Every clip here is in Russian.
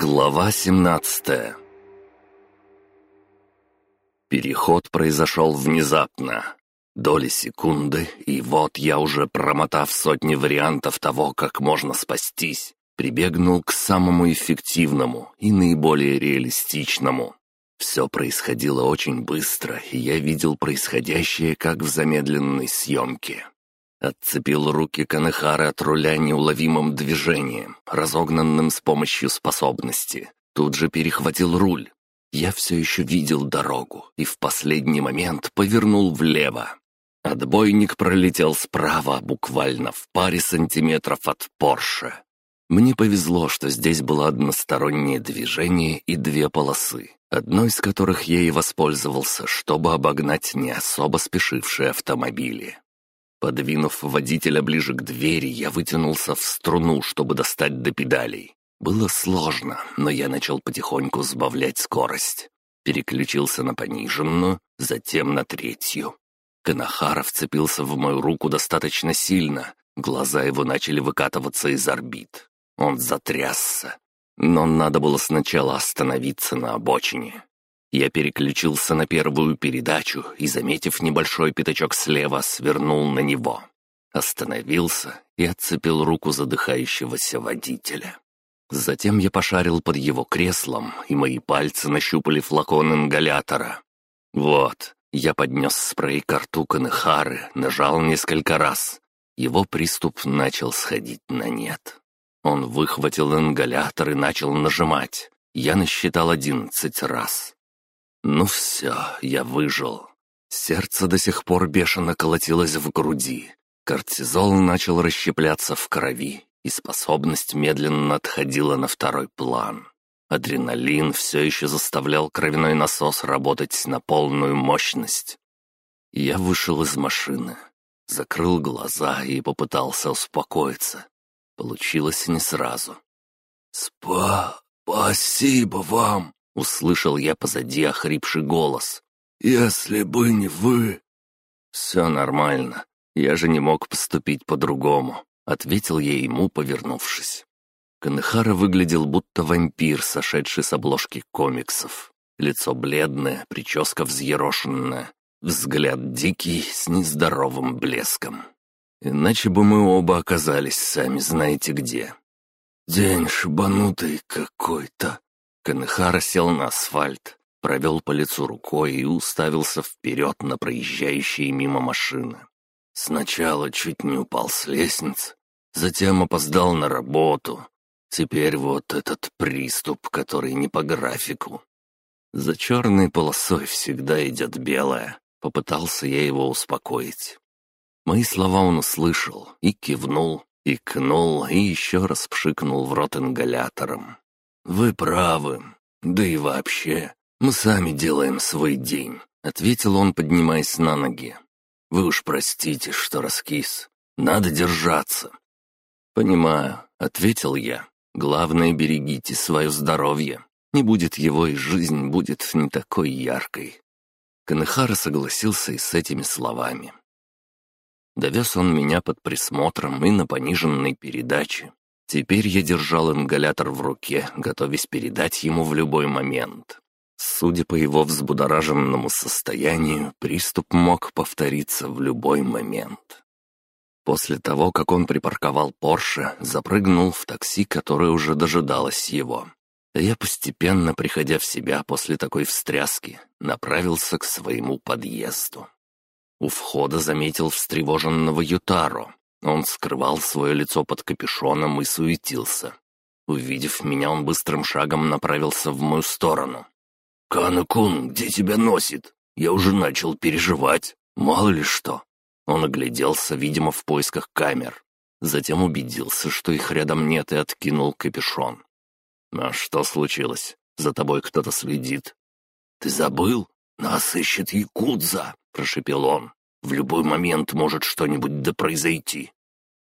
Глава 17 Переход произошел внезапно. Доли секунды, и вот я уже, промотав сотни вариантов того, как можно спастись, прибегнул к самому эффективному и наиболее реалистичному. Все происходило очень быстро, и я видел происходящее как в замедленной съемке. Отцепил руки Канехара от руля неуловимым движением, разогнанным с помощью способности. Тут же перехватил руль. Я все еще видел дорогу и в последний момент повернул влево. Отбойник пролетел справа, буквально в паре сантиметров от Порше. Мне повезло, что здесь было одностороннее движение и две полосы, одной из которых я и воспользовался, чтобы обогнать не особо спешившие автомобили. Подвинув водителя ближе к двери, я вытянулся в струну, чтобы достать до педалей. Было сложно, но я начал потихоньку сбавлять скорость. Переключился на пониженную, затем на третью. Канахара вцепился в мою руку достаточно сильно. Глаза его начали выкатываться из орбит. Он затрясся. Но надо было сначала остановиться на обочине. Я переключился на первую передачу и, заметив небольшой пятачок слева, свернул на него. Остановился и отцепил руку задыхающегося водителя. Затем я пошарил под его креслом, и мои пальцы нащупали флакон ингалятора. Вот, я поднес спрей к рту Канехары, нажал несколько раз. Его приступ начал сходить на нет. Он выхватил ингалятор и начал нажимать. Я насчитал одиннадцать раз. Ну все, я выжил. Сердце до сих пор бешено колотилось в груди. Кортизол начал расщепляться в крови, и способность медленно отходила на второй план. Адреналин все еще заставлял кровяной насос работать на полную мощность. Я вышел из машины, закрыл глаза и попытался успокоиться. Получилось не сразу. «Спа... спасибо вам!» Услышал я позади охрипший голос. «Если бы не вы...» «Все нормально. Я же не мог поступить по-другому», — ответил я ему, повернувшись. Канехара выглядел будто вампир, сошедший с обложки комиксов. Лицо бледное, прическа взъерошенная, взгляд дикий, с нездоровым блеском. Иначе бы мы оба оказались сами знаете где. «День шибанутый какой-то», Канехара сел на асфальт, провел по лицу рукой и уставился вперед на проезжающие мимо машины. Сначала чуть не упал с лестницы, затем опоздал на работу. Теперь вот этот приступ, который не по графику. За черной полосой всегда идет белая. Попытался я его успокоить. Мои слова он услышал и кивнул, и кнул, и еще раз пшикнул в рот ингалятором. «Вы правы. Да и вообще, мы сами делаем свой день», — ответил он, поднимаясь на ноги. «Вы уж простите, что раскис. Надо держаться». «Понимаю», — ответил я. «Главное, берегите свое здоровье. Не будет его, и жизнь будет не такой яркой». Канехара согласился и с этими словами. Довез он меня под присмотром и на пониженной передаче, Теперь я держал ингалятор в руке, готовясь передать ему в любой момент. Судя по его взбудораженному состоянию, приступ мог повториться в любой момент. После того, как он припарковал Порше, запрыгнул в такси, которое уже дожидалось его. Я постепенно, приходя в себя после такой встряски, направился к своему подъезду. У входа заметил встревоженного Ютаро, он скрывал свое лицо под капюшоном и суетился. Увидев меня, он быстрым шагом направился в мою сторону. «Кана-кун, где тебя носит? Я уже начал переживать. Мало ли что». Он огляделся, видимо, в поисках камер. Затем убедился, что их рядом нет, и откинул капюшон. «А что случилось? За тобой кто-то следит». «Ты забыл? Нас ищет Якудза!» — прошепел он. В любой момент может что-нибудь да произойти».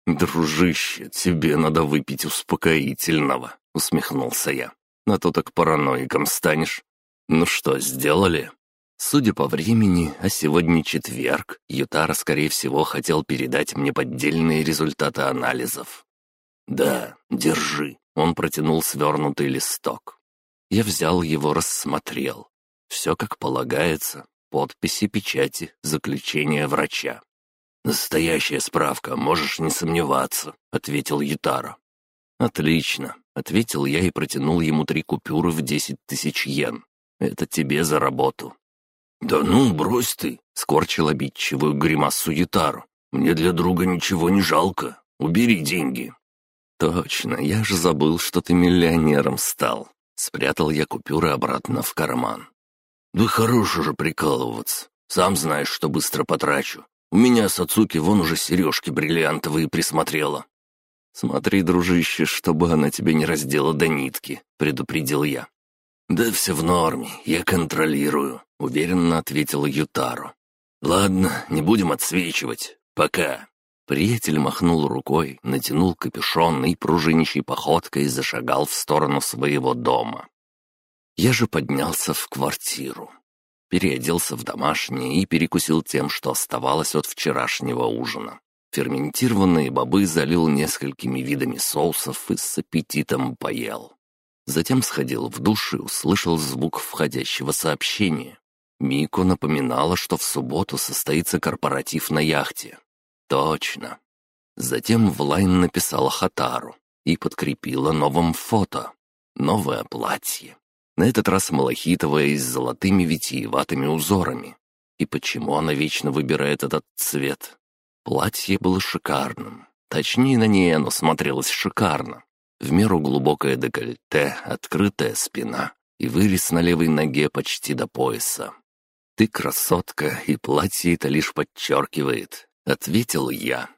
«Дружище, тебе надо выпить успокоительного», — усмехнулся я. «На то так параноиком станешь. Ну что, сделали?» Судя по времени, а сегодня четверг, Ютара, скорее всего, хотел передать мне поддельные результаты анализов. «Да, держи», Он протянул свернутый листок. Я взял его, рассмотрел. Все как полагается. Подписи, печати, заключение врача. «Настоящая справка, можешь не сомневаться», — ответил Ютара. «Отлично», — ответил я и протянул ему три купюры в десять тысяч йен. «Это тебе за работу». «Да ну, брось ты!» — скорчил обидчивую гримасу Ютару. «Мне для друга ничего не жалко. Убери деньги». «Точно, я же забыл, что ты миллионером стал». Спрятал я купюры обратно в карман. «Да хорош уже прикалываться. Сам знаешь, что быстро потрачу. У меня с Ацуки вон уже сережки бриллиантовые присмотрела». «Смотри, дружище, чтобы она тебе не раздела до нитки», — предупредил я. «Да все в норме, я контролирую», — уверенно ответила Ютаро. «Ладно, не будем отсвечивать. Пока». Приятель махнул рукой, натянул капюшон и пружинищей походкой зашагал в сторону своего дома. Я же поднялся в квартиру переоделся в домашнее и перекусил тем, что оставалось от вчерашнего ужина. Ферментированные бобы залил несколькими видами соусов и с аппетитом поел. Затем сходил в душ и услышал звук входящего сообщения. Мико напоминала, что в субботу состоится корпоратив на яхте. Точно. Затем в лайн написала Хатару и подкрепила новым фото. Новое платье. На этот раз малахитовая и с золотыми витиеватыми узорами. И почему она вечно выбирает этот цвет? Платье было шикарным. Точнее, на ней оно смотрелось шикарно. В меру глубокое декольте, открытая спина и вырез на левой ноге почти до пояса. «Ты красотка, и платье это лишь подчеркивает», — ответил я.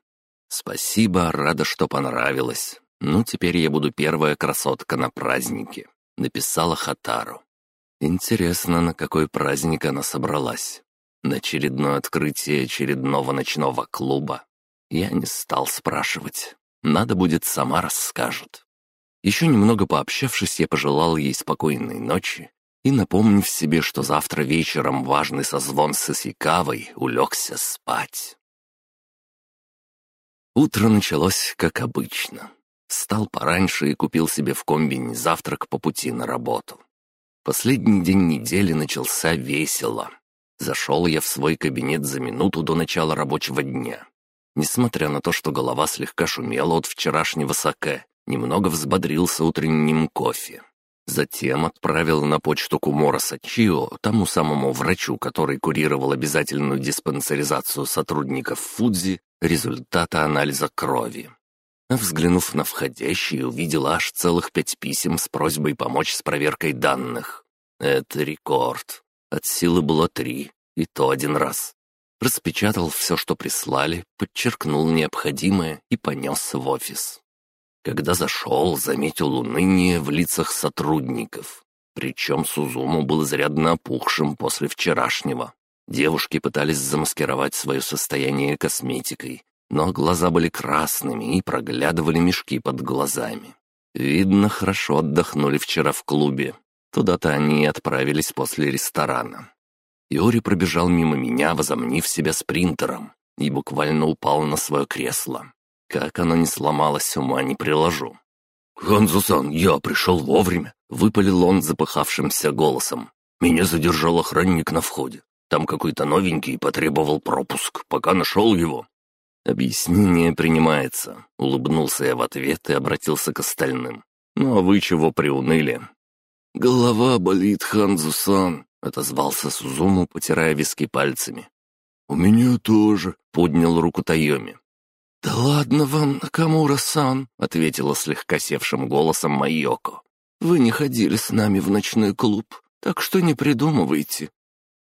«Спасибо, рада, что понравилось. Ну, теперь я буду первая красотка на празднике» написала Хатару. Интересно, на какой праздник она собралась. На очередное открытие очередного ночного клуба. Я не стал спрашивать. Надо будет, сама расскажет. Еще немного пообщавшись, я пожелал ей спокойной ночи и, напомнив себе, что завтра вечером важный созвон с Исикавой, улегся спать. Утро началось, как обычно. Встал пораньше и купил себе в комбине завтрак по пути на работу. Последний день недели начался весело. Зашел я в свой кабинет за минуту до начала рабочего дня. Несмотря на то, что голова слегка шумела от вчерашнего саке, немного взбодрился утренним кофе. Затем отправил на почту Кумора Сачио, тому самому врачу, который курировал обязательную диспансеризацию сотрудников Фудзи, результаты анализа крови. Взглянув на входящие, увидел аж целых пять писем с просьбой помочь с проверкой данных. Это рекорд. От силы было три, и то один раз. Распечатал все, что прислали, подчеркнул необходимое и понесся в офис. Когда зашел, заметил уныние в лицах сотрудников. Причем Сузуму был изрядно опухшим после вчерашнего. Девушки пытались замаскировать свое состояние косметикой, но глаза были красными и проглядывали мешки под глазами. Видно, хорошо отдохнули вчера в клубе. Туда-то они и отправились после ресторана. Иори пробежал мимо меня, возомнив себя спринтером, и буквально упал на свое кресло. Как оно не сломалось, ума не приложу. «Ханзусан, я пришел вовремя», — выпалил он запыхавшимся голосом. «Меня задержал охранник на входе. Там какой-то новенький потребовал пропуск, пока нашел его. «Объяснение принимается», — улыбнулся я в ответ и обратился к остальным. «Ну а вы чего приуныли?» «Голова болит, Ханзусан», — отозвался Сузуму, потирая виски пальцами. «У меня тоже», — поднял руку Тайоми. «Да ладно вам, Накамура-сан», — ответила слегка севшим голосом Майоко. «Вы не ходили с нами в ночной клуб, так что не придумывайте».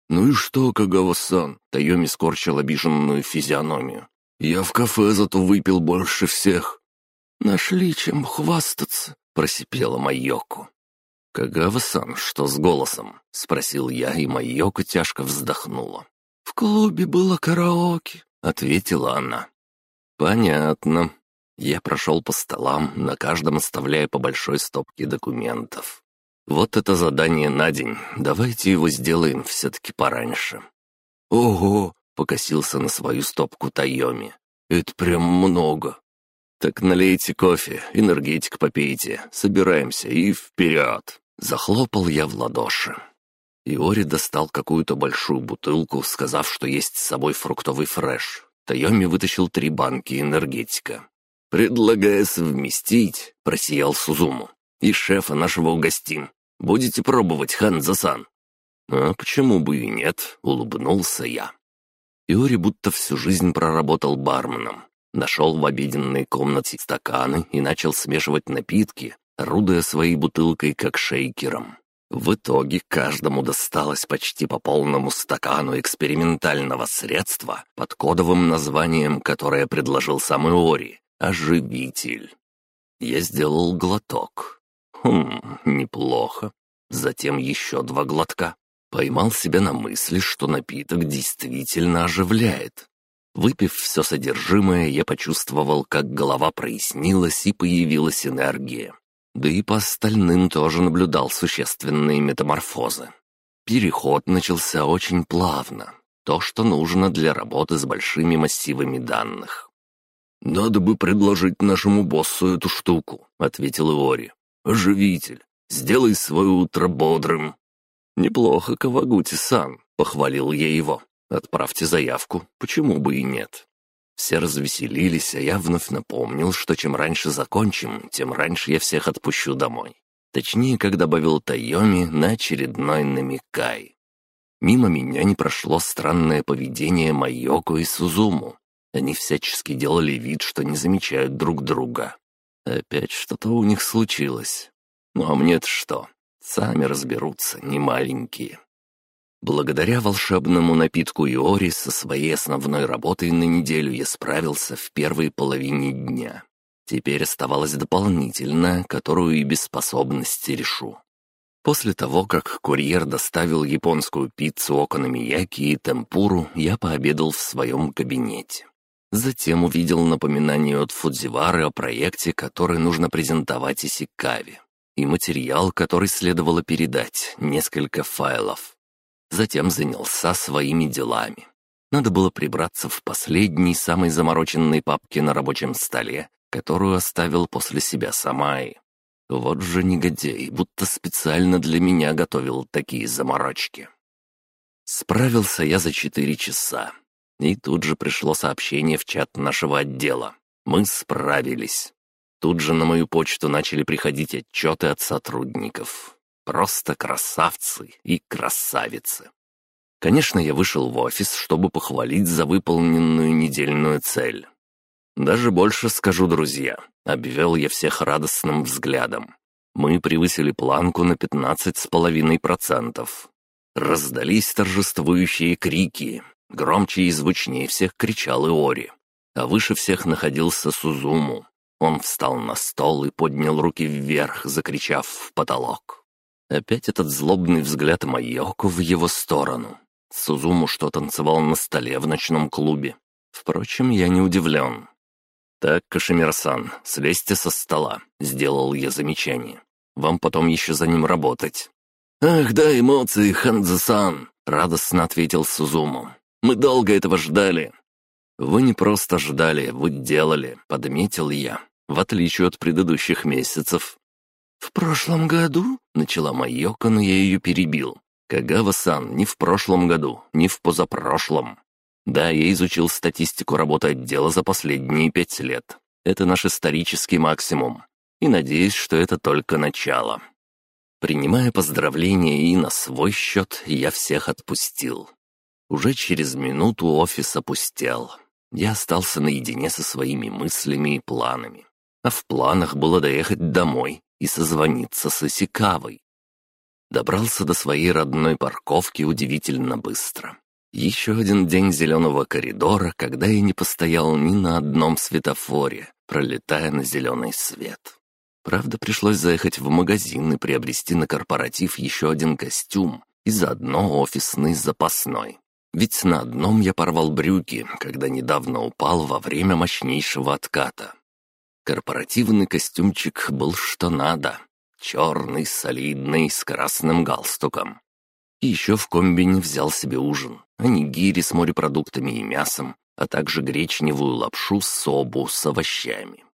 «Ну и что, Кагава-сан?» — Тайоми скорчил обиженную физиономию. Я в кафе зато выпил больше всех». «Нашли чем хвастаться», — просипела Майоку. «Кагава-сан, что с голосом?» — спросил я, и Майоко тяжко вздохнула. «В клубе было караоке», — ответила она. «Понятно». Я прошел по столам, на каждом оставляя по большой стопке документов. «Вот это задание на день. Давайте его сделаем все-таки пораньше». «Ого, покосился на свою стопку Тайоми. «Это прям много». «Так налейте кофе, энергетик попейте, собираемся и вперед!» Захлопал я в ладоши. Иори достал какую-то большую бутылку, сказав, что есть с собой фруктовый фреш. Тайоми вытащил три банки энергетика. «Предлагая совместить», — просиял Сузуму, — «и шефа нашего угостим. Будете пробовать, Ханзасан?» «А почему бы и нет?» — улыбнулся я. Иори будто всю жизнь проработал барменом. Нашел в обеденной комнате стаканы и начал смешивать напитки, орудуя своей бутылкой как шейкером. В итоге каждому досталось почти по полному стакану экспериментального средства под кодовым названием, которое предложил сам Иори — «Оживитель». Я сделал глоток. Хм, неплохо. Затем еще два глотка. Поймал себя на мысли, что напиток действительно оживляет. Выпив все содержимое, я почувствовал, как голова прояснилась и появилась энергия. Да и по остальным тоже наблюдал существенные метаморфозы. Переход начался очень плавно. То, что нужно для работы с большими массивами данных. «Надо бы предложить нашему боссу эту штуку», — ответил Иори. «Оживитель. Сделай свое утро бодрым». «Неплохо, Кавагути-сан», — похвалил я его. Отправьте заявку, почему бы и нет. Все развеселились, а я вновь напомнил, что чем раньше закончим, тем раньше я всех отпущу домой. Точнее, как добавил Тайоми на очередной намекай. Мимо меня не прошло странное поведение Майоко и Сузуму. Они всячески делали вид, что не замечают друг друга. Опять что-то у них случилось. Ну а мне-то что? Сами разберутся, не маленькие. Благодаря волшебному напитку Иори со своей основной работой на неделю я справился в первой половине дня. Теперь оставалась дополнительная, которую и без способности решу. После того, как курьер доставил японскую пиццу окономияки и темпуру, я пообедал в своем кабинете. Затем увидел напоминание от Фудзивары о проекте, который нужно презентовать Исикаве, и материал, который следовало передать, несколько файлов. Затем занялся своими делами. Надо было прибраться в последней, самой замороченной папке на рабочем столе, которую оставил после себя Самай. Вот же негодяй, будто специально для меня готовил такие заморочки. Справился я за четыре часа. И тут же пришло сообщение в чат нашего отдела. Мы справились. Тут же на мою почту начали приходить отчеты от сотрудников. Просто красавцы и красавицы. Конечно, я вышел в офис, чтобы похвалить за выполненную недельную цель. Даже больше скажу, друзья, обвел я всех радостным взглядом. Мы превысили планку на пятнадцать с половиной процентов. Раздались торжествующие крики. Громче и звучнее всех кричал Иори. А выше всех находился Сузуму. Он встал на стол и поднял руки вверх, закричав в потолок. Опять этот злобный взгляд Майоко в его сторону. Сузуму что танцевал на столе в ночном клубе. Впрочем, я не удивлен. «Так, Кашемир-сан, слезьте со стола», — сделал я замечание. «Вам потом еще за ним работать». «Ах, да, эмоции, Ханзо-сан», — радостно ответил Сузуму. «Мы долго этого ждали». «Вы не просто ждали, вы делали», — подметил я, в отличие от предыдущих месяцев. «В прошлом году?» — начала Майока, но я ее перебил. «Кагава-сан, не в прошлом году, не в позапрошлом. Да, я изучил статистику работы отдела за последние пять лет. Это наш исторический максимум. И надеюсь, что это только начало». Принимая поздравления и на свой счет, я всех отпустил. Уже через минуту офис опустел. Я остался наедине со своими мыслями и планами. А в планах было доехать домой и созвониться с Исикавой. Добрался до своей родной парковки удивительно быстро. Еще один день зеленого коридора, когда я не постоял ни на одном светофоре, пролетая на зеленый свет. Правда, пришлось заехать в магазин и приобрести на корпоратив еще один костюм и заодно офисный запасной. Ведь на одном я порвал брюки, когда недавно упал во время мощнейшего отката. Корпоративный костюмчик был что надо. Черный, солидный, с красным галстуком. И еще в комбине взял себе ужин. Анигири с морепродуктами и мясом, а также гречневую лапшу с собу с овощами.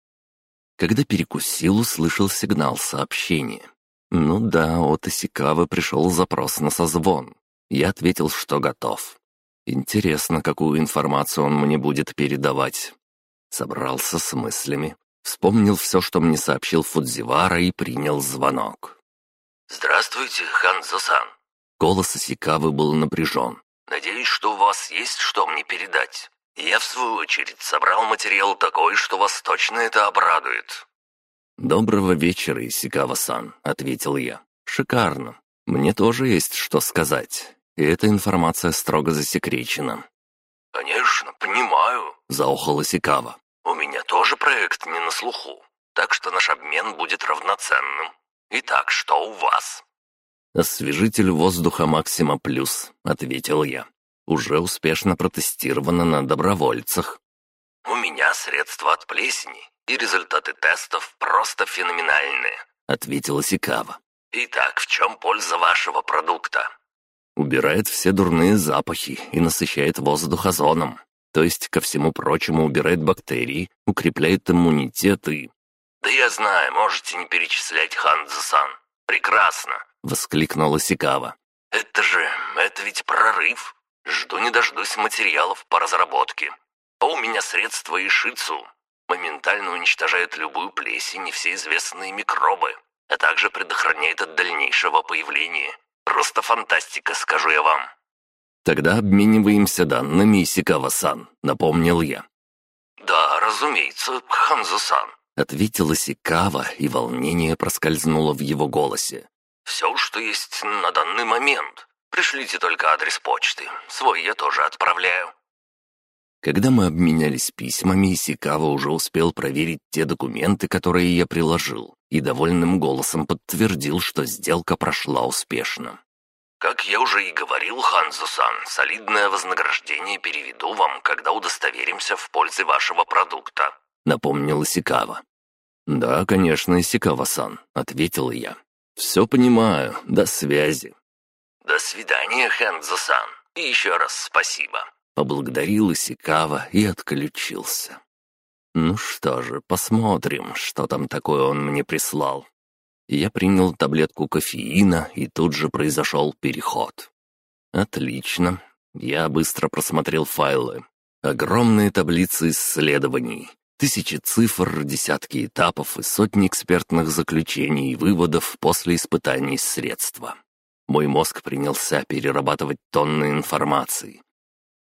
Когда перекусил, услышал сигнал сообщения. Ну да, от Исикавы пришел запрос на созвон. Я ответил, что готов. Интересно, какую информацию он мне будет передавать. Собрался с мыслями, вспомнил все, что мне сообщил Фудзивара и принял звонок. «Здравствуйте, Ханзо-сан». Голос Исикавы был напряжен. «Надеюсь, что у вас есть что мне передать. Я, в свою очередь, собрал материал такой, что вас точно это обрадует». «Доброго вечера, Исикава-сан», — ответил я. «Шикарно. Мне тоже есть что сказать и эта информация строго засекречена». «Конечно, понимаю», — заохал Исикава. «У меня тоже проект не на слуху, так что наш обмен будет равноценным. Итак, что у вас?» «Освежитель воздуха Максима Плюс», — ответил я. «Уже успешно протестировано на добровольцах». «У меня средства от плесени, и результаты тестов просто феноменальные», — ответила Сикава. «Итак, в чем польза вашего продукта?» Убирает все дурные запахи и насыщает воздух озоном. То есть, ко всему прочему, убирает бактерии, укрепляет иммунитет и... «Да я знаю, можете не перечислять, Ханзо-сан. Прекрасно!» — воскликнула Сикава. «Это же... это ведь прорыв. Жду не дождусь материалов по разработке. А у меня средства Ишицу. Моментально уничтожает любую плесень и все известные микробы, а также предохраняет от дальнейшего появления. Просто фантастика, скажу я вам». «Тогда обмениваемся данными, Исикава-сан», — напомнил я. «Да, разумеется, Ханзо-сан», — ответила Сикава, и волнение проскользнуло в его голосе. «Все, что есть на данный момент. Пришлите только адрес почты. Свой я тоже отправляю». Когда мы обменялись письмами, Исикава уже успел проверить те документы, которые я приложил, и довольным голосом подтвердил, что сделка прошла успешно. «Как я уже и говорил, Ханзо-сан, солидное вознаграждение переведу вам, когда удостоверимся в пользе вашего продукта», — напомнил Исикава. «Да, конечно, Исикава-сан», — ответил я. «Все понимаю. До связи». «До свидания, Ханзо-сан. И еще раз спасибо». Поблагодарил Исикава и отключился. Ну что же, посмотрим, что там такое он мне прислал. Я принял таблетку кофеина, и тут же произошел переход. Отлично. Я быстро просмотрел файлы. Огромные таблицы исследований. Тысячи цифр, десятки этапов и сотни экспертных заключений и выводов после испытаний средства. Мой мозг принялся перерабатывать тонны информации.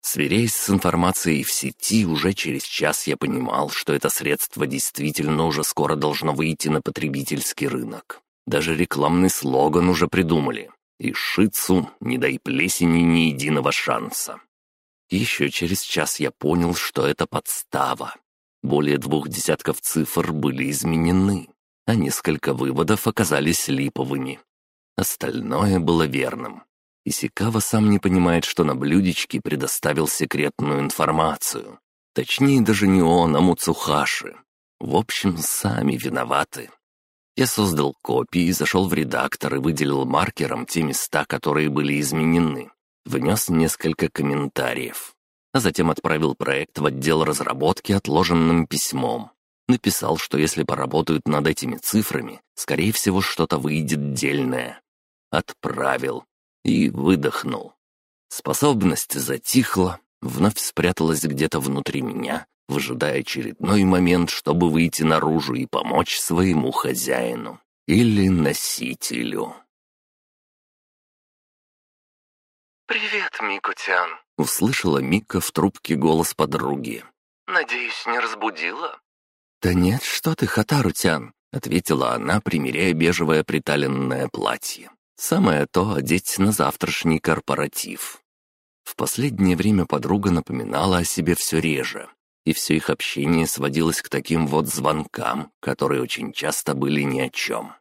Сверяясь с информацией в сети, уже через час я понимал, что это средство действительно уже скоро должно выйти на потребительский рынок. Даже рекламный слоган уже придумали. И Шицу не дай плесени ни единого шанса. Еще через час я понял, что это подстава. Более двух десятков цифр были изменены, а несколько выводов оказались липовыми. Остальное было верным. Исикава сам не понимает, что на блюдечке предоставил секретную информацию. Точнее, даже не он, а Муцухаши. В общем, сами виноваты. Я создал копии, зашел в редактор и выделил маркером те места, которые были изменены. Внес несколько комментариев. А затем отправил проект в отдел разработки отложенным письмом. Написал, что если поработают над этими цифрами, скорее всего, что-то выйдет дельное. Отправил и выдохнул. Способность затихла, вновь спряталась где-то внутри меня, выжидая очередной момент, чтобы выйти наружу и помочь своему хозяину или носителю. «Привет, Микутян», — услышала Мика в трубке голос подруги. «Надеюсь, не разбудила?» «Да нет, что ты, Хатарутян», — ответила она, примеряя бежевое приталенное платье. Самое то одеть на завтрашний корпоратив. В последнее время подруга напоминала о себе все реже, и все их общение сводилось к таким вот звонкам, которые очень часто были ни о чем.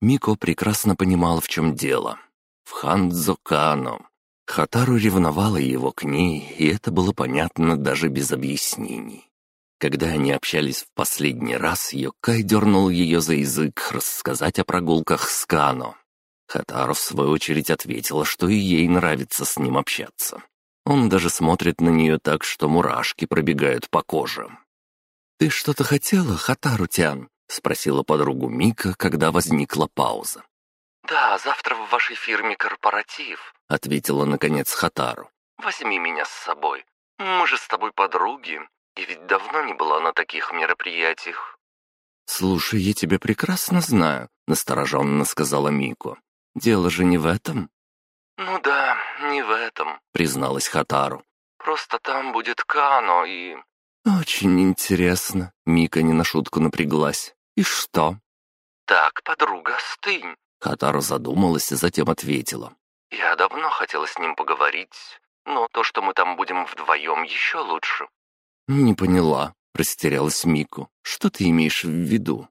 Мико прекрасно понимала, в чем дело. В Хандзокано. Хатару ревновала его к ней, и это было понятно даже без объяснений. Когда они общались в последний раз, Йокай дернул ее за язык рассказать о прогулках с Кано, Хатару, в свою очередь, ответила, что и ей нравится с ним общаться. Он даже смотрит на нее так, что мурашки пробегают по коже. «Ты что-то хотела, Хатару-тян?» — спросила подругу Мика, когда возникла пауза. «Да, завтра в вашей фирме корпоратив», — ответила наконец Хатару. «Возьми меня с собой. Мы же с тобой подруги, и ведь давно не была на таких мероприятиях». «Слушай, я тебя прекрасно знаю», — настороженно сказала Мико. «Дело же не в этом». «Ну да, не в этом», — призналась Хатару. «Просто там будет Кано и...» «Очень интересно», — Мика не на шутку напряглась. «И что?» «Так, подруга, стынь!» Хатару задумалась и затем ответила. «Я давно хотела с ним поговорить, но то, что мы там будем вдвоем, еще лучше». «Не поняла», — растерялась Мику. «Что ты имеешь в виду?»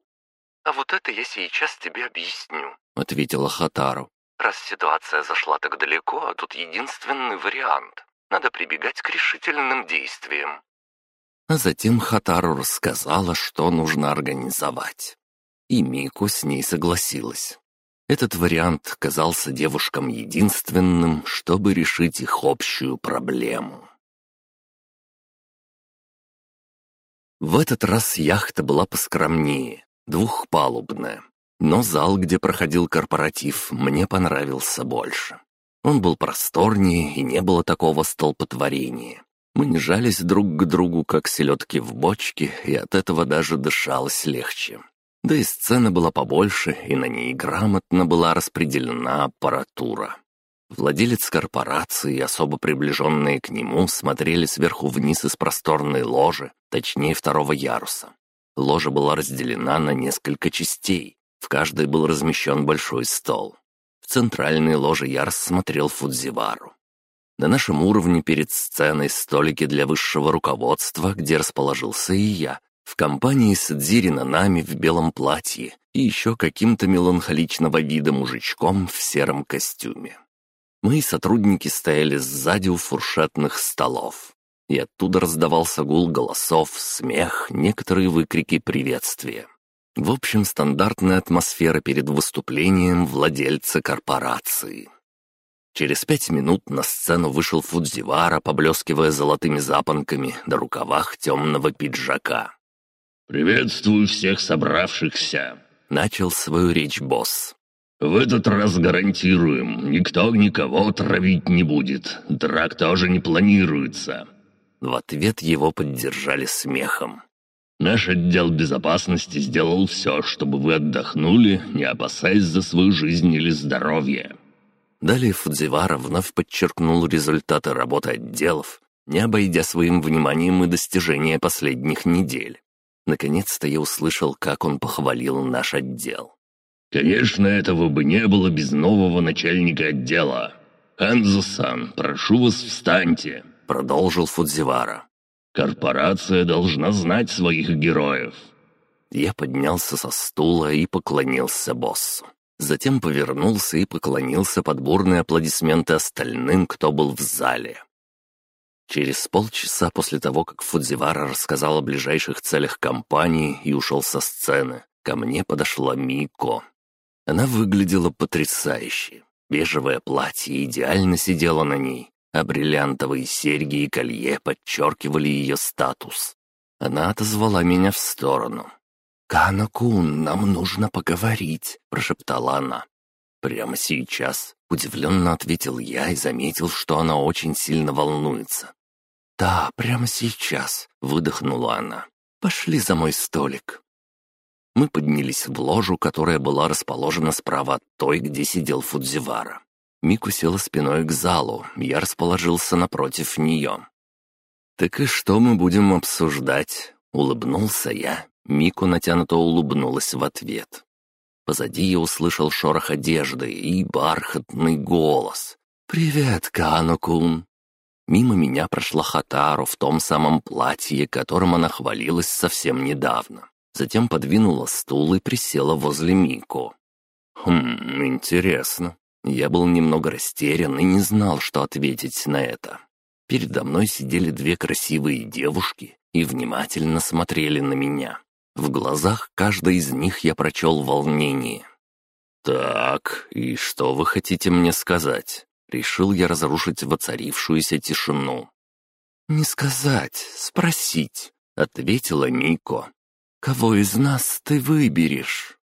«А вот это я сейчас тебе объясню», — ответила Хатару. «Раз ситуация зашла так далеко, а тут единственный вариант. Надо прибегать к решительным действиям. А затем Хатару рассказала, что нужно организовать. И Мику с ней согласилась. Этот вариант казался девушкам единственным, чтобы решить их общую проблему. В этот раз яхта была поскромнее, двухпалубная. Но зал, где проходил корпоратив, мне понравился больше. Он был просторнее и не было такого столпотворения. Мы не жались друг к другу, как селедки в бочке, и от этого даже дышалось легче. Да и сцена была побольше, и на ней грамотно была распределена аппаратура. Владелец корпорации и особо приближенные к нему смотрели сверху вниз из просторной ложи, точнее второго яруса. Ложа была разделена на несколько частей, в каждой был размещен большой стол. В центральной ложе я рассмотрел Фудзивару. На нашем уровне перед сценой столики для высшего руководства, где расположился и я, в компании с Дзири нами в белом платье и еще каким-то меланхоличного вида мужичком в сером костюме. Мои сотрудники стояли сзади у фуршетных столов, и оттуда раздавался гул голосов, смех, некоторые выкрики приветствия. В общем, стандартная атмосфера перед выступлением владельца корпорации. Через пять минут на сцену вышел Фудзивара, поблескивая золотыми запонками на рукавах темного пиджака. «Приветствую всех собравшихся!» — начал свою речь босс. «В этот раз гарантируем, никто никого травить не будет, драк тоже не планируется». В ответ его поддержали смехом. «Наш отдел безопасности сделал все, чтобы вы отдохнули, не опасаясь за свою жизнь или здоровье. Далее Фудзивара вновь подчеркнул результаты работы отделов, не обойдя своим вниманием и достижения последних недель. Наконец-то я услышал, как он похвалил наш отдел. «Конечно, этого бы не было без нового начальника отдела. Ханзо-сан, прошу вас, встаньте», — продолжил Фудзивара. «Корпорация должна знать своих героев». Я поднялся со стула и поклонился боссу. Затем повернулся и поклонился под бурные аплодисменты остальным, кто был в зале. Через полчаса после того, как Фудзивара рассказал о ближайших целях компании и ушел со сцены, ко мне подошла Мико. Она выглядела потрясающе. Бежевое платье идеально сидело на ней, а бриллиантовые серьги и колье подчеркивали ее статус. Она отозвала меня в сторону. «Кана-кун, нам нужно поговорить», — прошептала она. «Прямо сейчас», — удивленно ответил я и заметил, что она очень сильно волнуется. «Да, прямо сейчас», — выдохнула она. «Пошли за мой столик». Мы поднялись в ложу, которая была расположена справа от той, где сидел Фудзивара. Мику села спиной к залу, я расположился напротив нее. «Так и что мы будем обсуждать?» — улыбнулся я, Мику натянуто улыбнулась в ответ. Позади я услышал шорох одежды и бархатный голос. «Привет, Канокун!» Мимо меня прошла Хатару в том самом платье, которым она хвалилась совсем недавно. Затем подвинула стул и присела возле Мику. «Хм, интересно». Я был немного растерян и не знал, что ответить на это. Передо мной сидели две красивые девушки и внимательно смотрели на меня. В глазах каждой из них я прочел волнение. «Так, и что вы хотите мне сказать?» Решил я разрушить воцарившуюся тишину. «Не сказать, спросить», — ответила Мико. Кого из нас ты выберешь?»